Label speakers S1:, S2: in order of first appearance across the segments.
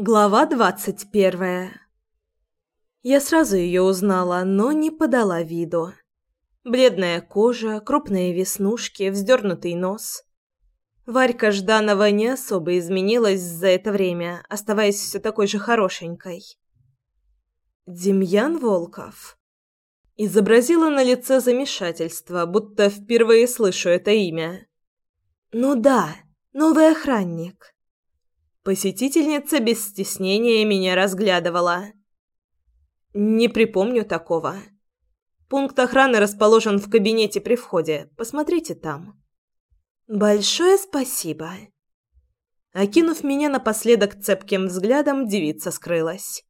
S1: Глава двадцать первая. Я сразу ее узнала, но не подала виду. Бледная кожа, крупные веснушки, вздернутый нос. Варька Жданова не особо изменилась за это время, оставаясь все такой же хорошенькой. Демьян Волков. Изобразила на лице замешательство, будто впервые слышу это имя. Ну да, новый охранник. Посетительница без стеснения меня разглядывала. Не припомню такого. Пункт охраны расположен в кабинете при входе. Посмотрите там. Большое спасибо. Окинув меня напоследок цепким взглядом, девица скрылась.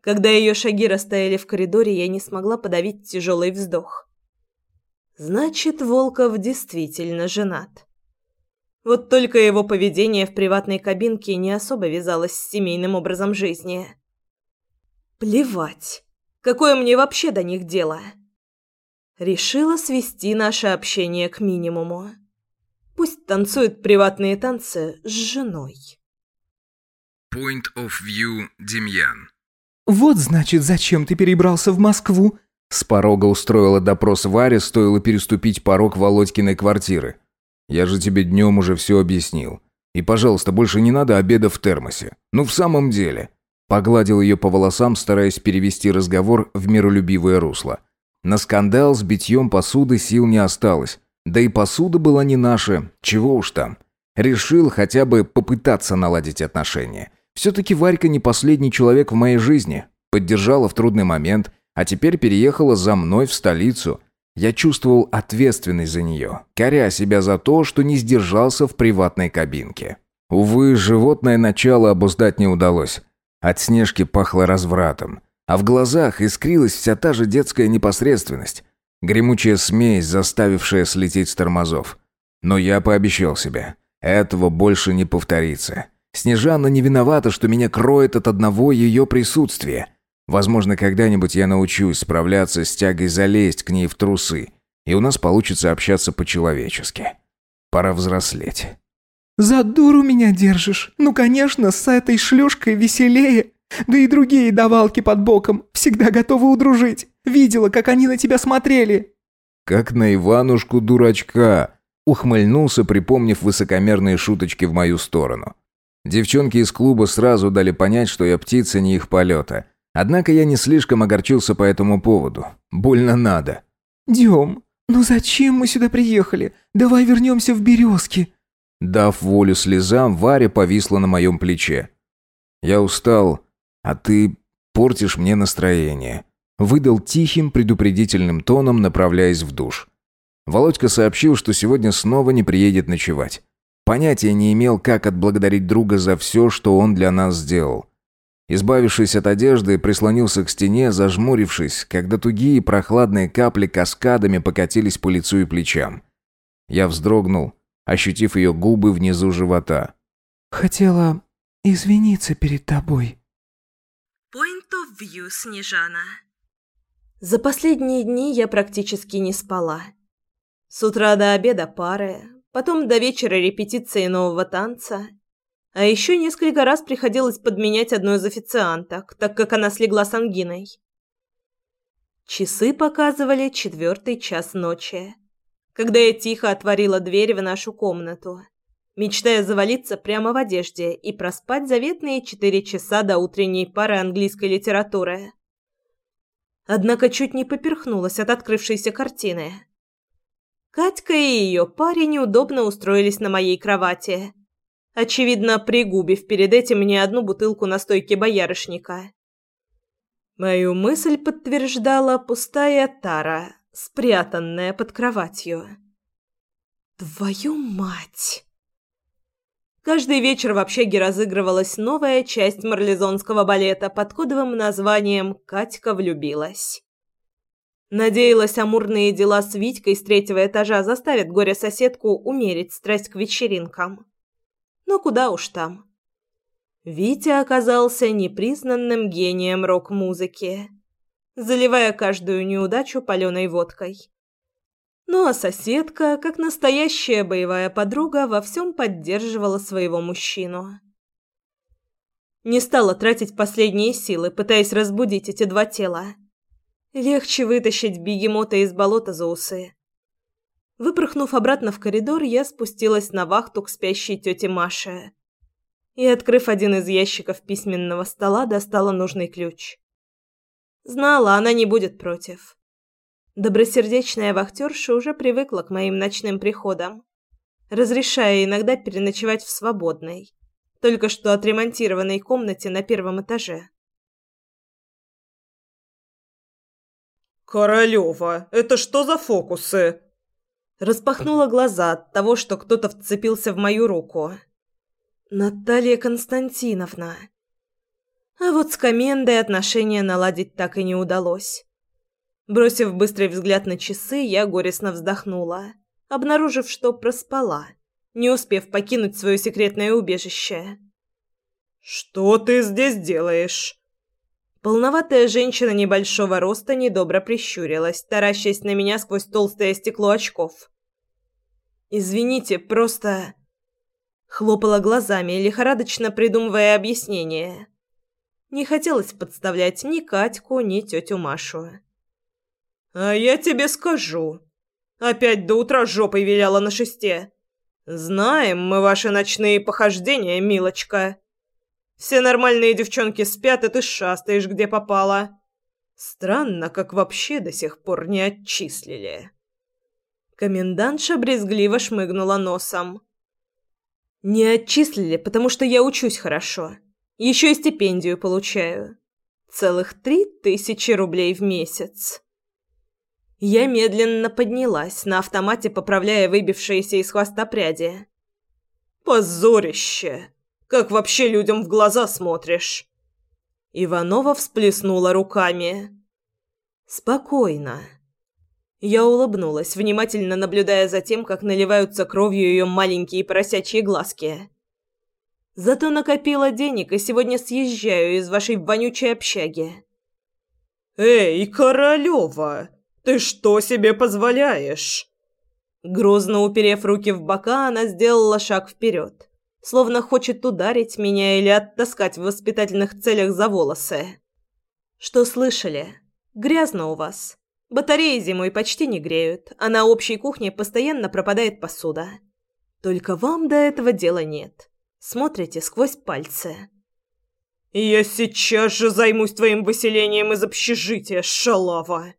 S1: Когда ее шаги растаяли в коридоре, я не смогла подавить тяжелый вздох. Значит, Волков действительно женат. Вот только его поведение в приватной кабинке не особо вязалось с семейным образом жизни. Плевать. Какое мне вообще до них дело? Решила свести наше общение к минимуму. Пусть танцует приватные танцы с женой.
S2: Point of view Демьян.
S3: «Вот, значит, зачем ты перебрался в Москву?» С порога устроила допрос Варя, стоило переступить порог Володькиной квартиры. Я же тебе днем уже все объяснил. И, пожалуйста, больше не надо обеда в термосе. Ну, в самом деле». Погладил ее по волосам, стараясь перевести разговор в миролюбивое русло. На скандал с битьем посуды сил не осталось. Да и посуда была не наша, чего уж там. Решил хотя бы попытаться наладить отношения. Все-таки Варька не последний человек в моей жизни. Поддержала в трудный момент, а теперь переехала за мной в столицу. Я чувствовал ответственность за нее, коря себя за то, что не сдержался в приватной кабинке. Увы, животное начало обуздать не удалось. От Снежки пахло развратом, а в глазах искрилась вся та же детская непосредственность, гремучая смесь, заставившая слететь с тормозов. Но я пообещал себе, этого больше не повторится. Снежана не виновата, что меня кроет от одного ее присутствия – Возможно, когда-нибудь я научусь справляться с тягой залезть к ней в трусы, и у нас получится общаться по-человечески. Пора взрослеть. «За дуру меня держишь? Ну, конечно, с этой шлюшкой веселее. Да и другие давалки под боком всегда готовы удружить. Видела, как они на тебя смотрели».
S2: «Как на Иванушку-дурачка», — ухмыльнулся, припомнив высокомерные шуточки в мою сторону. Девчонки из клуба сразу дали понять, что я птица не их полета — Однако я не слишком огорчился по этому поводу. Больно надо.
S3: «Дем, ну зачем мы сюда приехали? Давай вернемся в Березки».
S2: Дав волю слезам, Варя повисла на моем плече. «Я устал, а ты портишь мне настроение», выдал тихим предупредительным тоном, направляясь в душ. Володька сообщил, что сегодня снова не приедет ночевать. Понятия не имел, как отблагодарить друга за все, что он для нас сделал. Избавившись от одежды, прислонился к стене, зажмурившись, когда тугие прохладные капли каскадами покатились по лицу и плечам. Я вздрогнул, ощутив ее губы внизу живота.
S3: «Хотела извиниться перед тобой».
S1: Point of view, Снежана. За последние дни я практически не спала. С утра до обеда пары, потом до вечера репетиции нового танца – а еще несколько раз приходилось подменять одну из официанток, так как она слегла с ангиной. Часы показывали четвертый час ночи, когда я тихо отворила дверь в нашу комнату, мечтая завалиться прямо в одежде и проспать заветные четыре часа до утренней пары английской литературы. Однако чуть не поперхнулась от открывшейся картины. Катька и ее парень неудобно устроились на моей кровати – очевидно, пригубив перед этим не одну бутылку настойки боярышника. Мою мысль подтверждала пустая тара, спрятанная под кроватью. Твою мать! Каждый вечер в общаге разыгрывалась новая часть марлезонского балета под кодовым названием «Катька влюбилась». Надеялась, амурные дела с Витькой с третьего этажа заставят горе-соседку умерить страсть к вечеринкам но куда уж там. Витя оказался непризнанным гением рок-музыки, заливая каждую неудачу паленой водкой. Ну а соседка, как настоящая боевая подруга, во всем поддерживала своего мужчину. Не стала тратить последние силы, пытаясь разбудить эти два тела. Легче вытащить бегемота из болота за усы. Выпорхнув обратно в коридор, я спустилась на вахту к спящей тете Маше. И, открыв один из ящиков письменного стола, достала нужный ключ. Знала, она не будет против. Добросердечная вахтерша уже привыкла к моим ночным приходам, разрешая иногда переночевать в свободной, только что отремонтированной комнате на первом этаже.
S4: «Королёва, это что за фокусы?»
S1: Распахнула глаза от того, что кто-то вцепился в мою руку. «Наталья Константиновна». А вот с комендой отношения наладить так и не удалось. Бросив быстрый взгляд на часы, я горестно вздохнула, обнаружив, что проспала, не успев покинуть свое секретное убежище.
S4: «Что ты здесь делаешь?»
S1: Полноватая женщина небольшого роста недобро прищурилась, таращась на меня сквозь толстое стекло очков. «Извините, просто...» Хлопала глазами, лихорадочно придумывая объяснение. Не хотелось подставлять ни Катьку, ни тетю Машу.
S4: «А я тебе скажу. Опять до утра жопой виляла на шесте. Знаем мы ваши ночные похождения, милочка». Все нормальные девчонки спят, и ты шастаешь, где попало. Странно, как вообще до сих пор не отчислили.
S1: Комендантша брезгливо шмыгнула носом. Не отчислили, потому что я учусь хорошо. Еще и стипендию получаю. Целых три тысячи рублей в месяц. Я медленно поднялась, на автомате поправляя выбившиеся из хвоста пряди.
S4: «Позорище!» Как вообще людям в глаза смотришь?»
S1: Иванова всплеснула руками. «Спокойно». Я улыбнулась, внимательно наблюдая за тем, как наливаются кровью ее маленькие поросячьи глазки. «Зато накопила денег и сегодня съезжаю из вашей вонючей общаги».
S4: «Эй, Королева, ты что себе позволяешь?»
S1: Грозно уперев руки в бока, она сделала шаг вперед словно хочет ударить меня или оттаскать в воспитательных целях за волосы. Что слышали? Грязно у вас. Батареи зимой почти не греют, а на общей кухне постоянно пропадает посуда. Только вам до этого дела нет. Смотрите сквозь пальцы.
S4: «Я сейчас же займусь твоим выселением из общежития, шалава!»